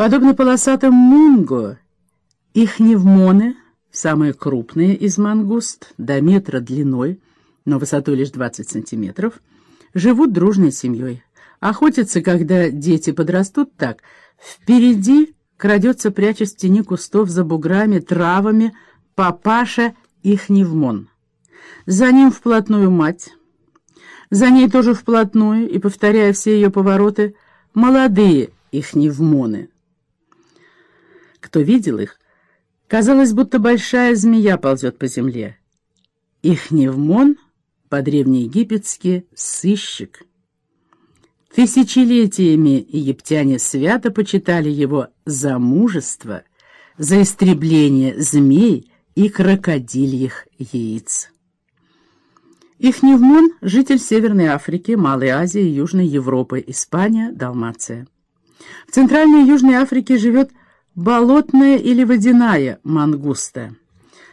Подобно полосатым мунго, их невмоны, самые крупные из мангуст, до метра длиной, но высотой лишь 20 сантиметров, живут дружной семьей. Охотятся, когда дети подрастут так. Впереди крадется, прячась в тени кустов за буграми, травами, папаша их невмон. За ним вплотную мать. За ней тоже вплотную, и, повторяя все ее повороты, молодые их невмоны. Кто видел их, казалось, будто большая змея ползет по земле. Их невмон, по-древнеегипетски, сыщик. Тысячелетиями египтяне свято почитали его за мужество, за истребление змей и крокодильих яиц. Ихневмон – житель Северной Африки, Малой Азии, Южной Европы, Испания, Далмация. В Центральной и Южной Африке живет болотная или водяная мангуста.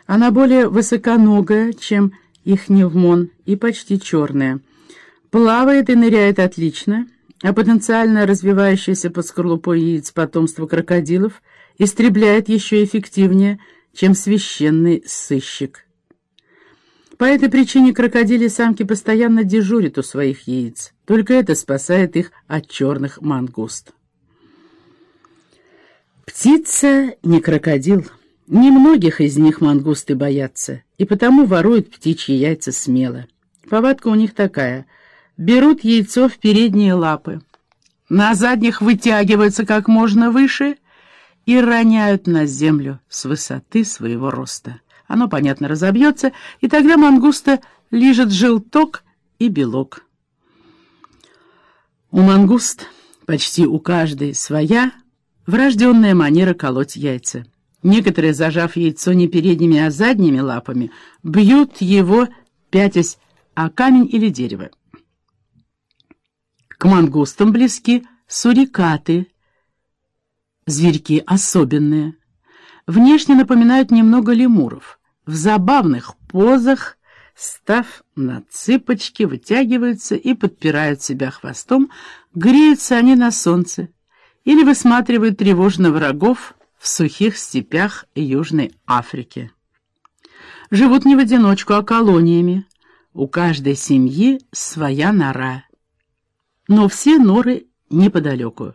Она более высоконогая, чем ихневмон, и почти черная. Плавает и ныряет отлично, а потенциально развивающееся под скорлупой яиц потомство крокодилов истребляет еще эффективнее, чем священный сыщик. По этой причине крокодили самки постоянно дежурят у своих яиц. Только это спасает их от черных мангуст. Птица не крокодил. Немногих из них мангусты боятся, и потому воруют птичьи яйца смело. Повадка у них такая. Берут яйцо в передние лапы, на задних вытягиваются как можно выше и роняют на землю с высоты своего роста. Оно, понятно, разобьется, и тогда мангуста лижет желток и белок. У мангуст почти у каждой своя врожденная манера колоть яйца. Некоторые, зажав яйцо не передними, а задними лапами, бьют его, пятясь, о камень или дерево. К мангустам близки сурикаты, зверьки особенные. Внешне напоминают немного лемуров. В забавных позах, став на цыпочки, вытягиваются и подпирают себя хвостом, греются они на солнце или высматривают тревожно врагов в сухих степях Южной Африки. Живут не в одиночку, а колониями. У каждой семьи своя нора. Но все норы неподалеку.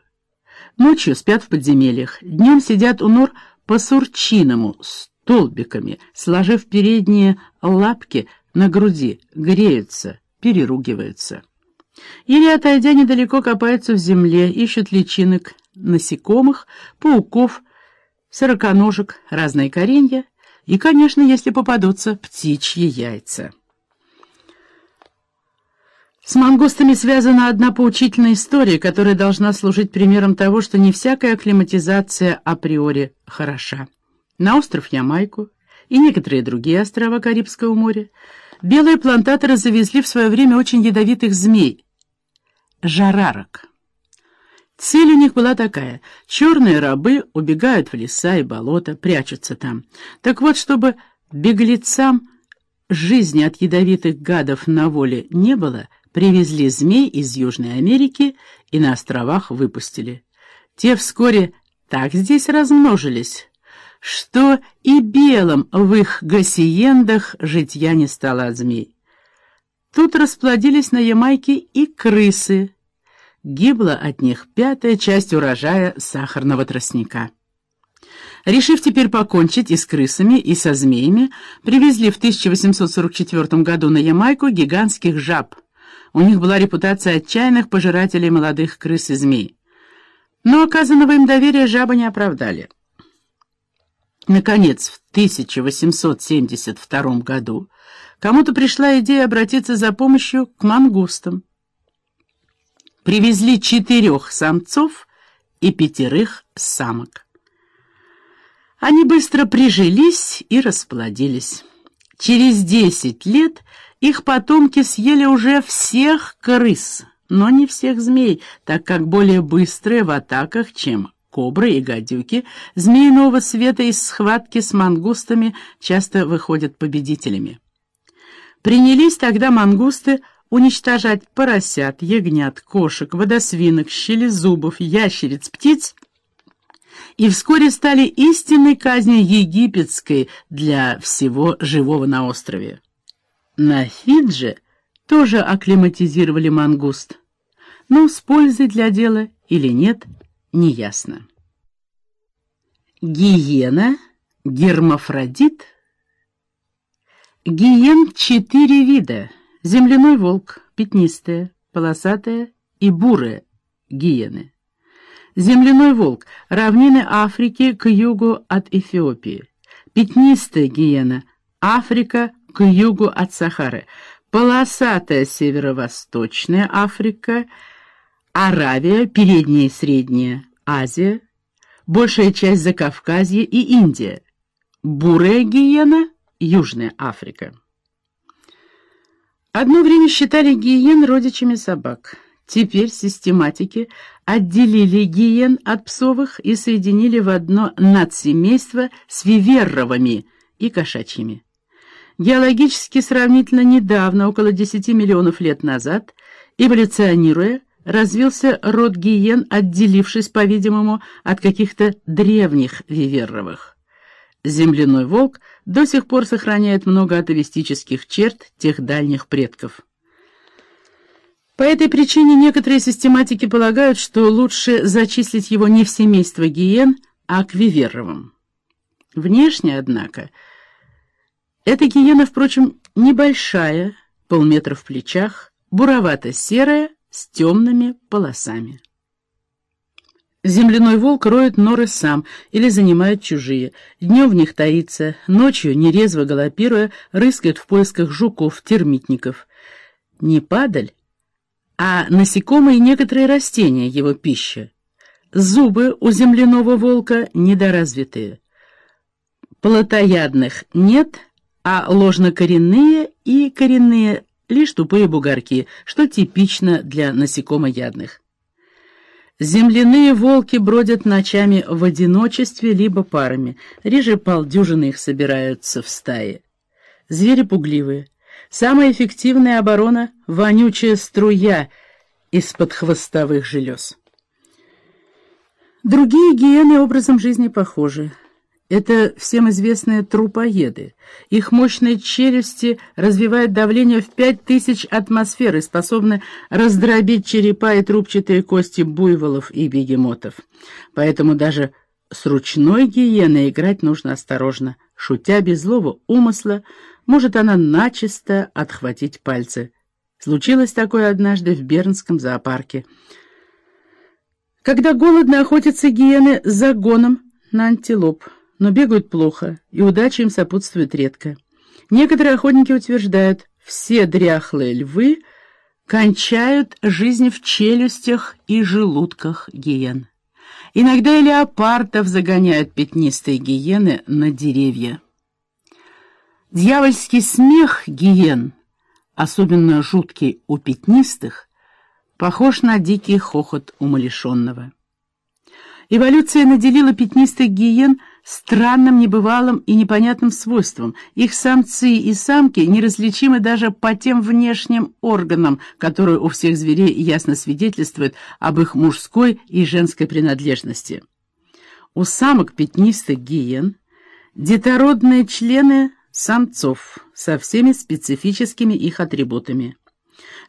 Ночью спят в подземельях, днем сидят у нор по-сурчиному, столбиками, сложив передние лапки на груди, греются, переругиваются. Или, отойдя недалеко, копаются в земле, ищут личинок, насекомых, пауков, сороконожек, разные коренья и, конечно, если попадутся, птичьи яйца. С мангустами связана одна поучительная история, которая должна служить примером того, что не всякая акклиматизация априори хороша на остров Ямайку и некоторые другие острова Карибского моря, белые плантаторы завезли в свое время очень ядовитых змей — жарарок. Цель у них была такая — черные рабы убегают в леса и болота, прячутся там. Так вот, чтобы беглецам жизни от ядовитых гадов на воле не было, привезли змей из Южной Америки и на островах выпустили. Те вскоре так здесь размножились, что и белым в их гасиендах житья не стало от змей. Тут расплодились на Ямайке и крысы. Гибла от них пятая часть урожая сахарного тростника. Решив теперь покончить и с крысами, и со змеями, привезли в 1844 году на Ямайку гигантских жаб. У них была репутация отчаянных пожирателей молодых крыс и змей. Но оказанного им доверия жабы не оправдали. Наконец, в 1872 году кому-то пришла идея обратиться за помощью к мангустам. Привезли четырех самцов и пятерых самок. Они быстро прижились и расплодились. Через десять лет их потомки съели уже всех крыс, но не всех змей, так как более быстрые в атаках, чем Кобры и гадюки змеиного света из схватки с мангустами часто выходят победителями. Принялись тогда мангусты уничтожать поросят, ягнят, кошек, водосвинок, щелезубов, ящериц, птиц и вскоре стали истинной казнью египетской для всего живого на острове. На Фидже тоже акклиматизировали мангуст, но с пользой для дела или нет, неясно. Гиена, гермафродит. Гиен четыре вида. Земляной волк, пятнистая, полосатая и бурая гиены. Земляной волк, равнины Африки к югу от Эфиопии. Пятнистая гиена, Африка к югу от Сахары. Полосатая северо-восточная Африка, Аравия, передняя и средняя Азия, большая часть Закавказья и Индия. Бурая гиена — Южная Африка. Одно время считали гиен родичами собак. Теперь систематики отделили гиен от псовых и соединили в одно надсемейство с виверровыми и кошачьими. Геологически сравнительно недавно, около 10 миллионов лет назад, эволюционируя, развился род гиен, отделившись, по-видимому, от каких-то древних виверровых. Земляной волк до сих пор сохраняет много атовистических черт тех дальних предков. По этой причине некоторые систематики полагают, что лучше зачислить его не в семейство гиен, а к виверровым. Внешне, однако, эта гиена, впрочем, небольшая, полметра в плечах, буровато-серая, с темными полосами. Земляной волк роет норы сам или занимает чужие. Днем в них таится, ночью, нерезво галопируя, рыскает в поисках жуков, термитников. Не падаль, а насекомые и некоторые растения его пища. Зубы у земляного волка недоразвитые. Плотоядных нет, а ложнокоренные и коренные лишь тупые бугорки, что типично для насекомоядных. Земляные волки бродят ночами в одиночестве либо парами, реже полдюжины их собираются в стае. Звери пугливые. Самая эффективная оборона — вонючая струя из-под хвостовых желез. Другие гиены образом жизни похожи. Это всем известные трупоеды. Их мощные челюсти развивают давление в 5000 атмосфер и способны раздробить черепа и трубчатые кости буйволов и бегемотов. Поэтому даже с ручной гиеной играть нужно осторожно. Шутя без злого умысла, может она начисто отхватить пальцы. Случилось такое однажды в Бернском зоопарке. Когда голодно охотятся гиены с загоном на антилоп – но бегают плохо, и удача им сопутствует редко. Некоторые охотники утверждают, все дряхлые львы кончают жизнь в челюстях и желудках гиен. Иногда и леопардов загоняют пятнистые гиены на деревья. Дьявольский смех гиен, особенно жуткий у пятнистых, похож на дикий хохот умалишенного. Эволюция наделила пятнистых гиен – странным, небывалым и непонятным свойством. Их самцы и самки неразличимы даже по тем внешним органам, которые у всех зверей ясно свидетельствуют об их мужской и женской принадлежности. У самок пятнистых гиен детородные члены самцов со всеми специфическими их атрибутами.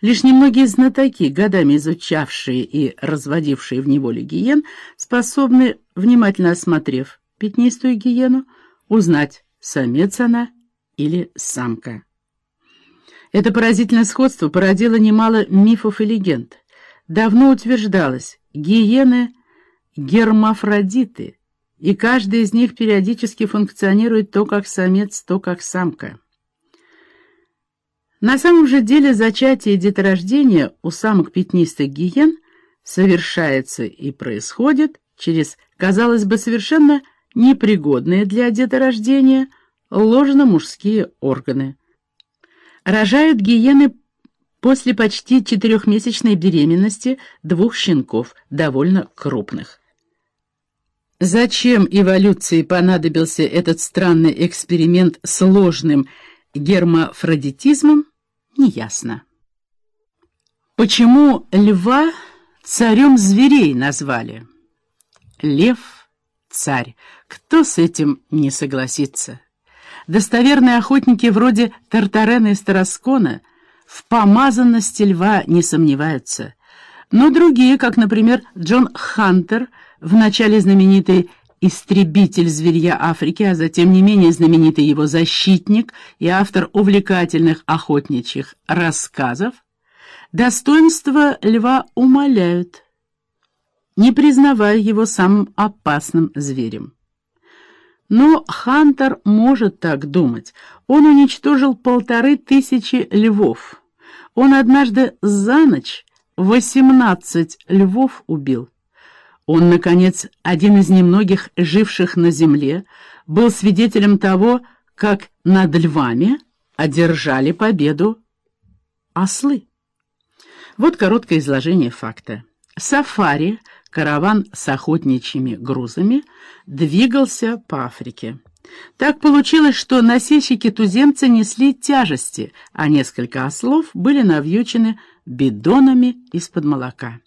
Лишь немногие знатоки, годами изучавшие и разводившие в неволе гиен, способны, внимательно осмотрев, пятнистую гиену, узнать, самец она или самка. Это поразительное сходство породило немало мифов и легенд. Давно утверждалось, гиены — гермафродиты, и каждый из них периодически функционирует то как самец, то как самка. На самом же деле зачатие и деторождение у самок пятнистых гиен совершается и происходит через, казалось бы, совершенно непригодные для деторождения ложно-мужские органы. Рожают гиены после почти четырехмесячной беременности двух щенков, довольно крупных. Зачем эволюции понадобился этот странный эксперимент с ложным гермафродитизмом, неясно. Почему льва царем зверей назвали? Лев царь. Кто с этим не согласится? Достоверные охотники вроде Тартарена и Староскона в помазанности льва не сомневаются. Но другие, как, например, Джон Хантер, в начале знаменитый истребитель зверья Африки, а затем не менее знаменитый его защитник и автор увлекательных охотничьих рассказов, достоинства льва умаляют, не признавая его самым опасным зверем. Но Хантер может так думать. Он уничтожил полторы тысячи львов. Он однажды за ночь восемнадцать львов убил. Он, наконец, один из немногих живших на земле, был свидетелем того, как над львами одержали победу ослы. Вот короткое изложение факта. Сафари, караван с охотничьими грузами, двигался по Африке. Так получилось, что носильщики-туземцы несли тяжести, а несколько ослов были навьючены бидонами из-под молока.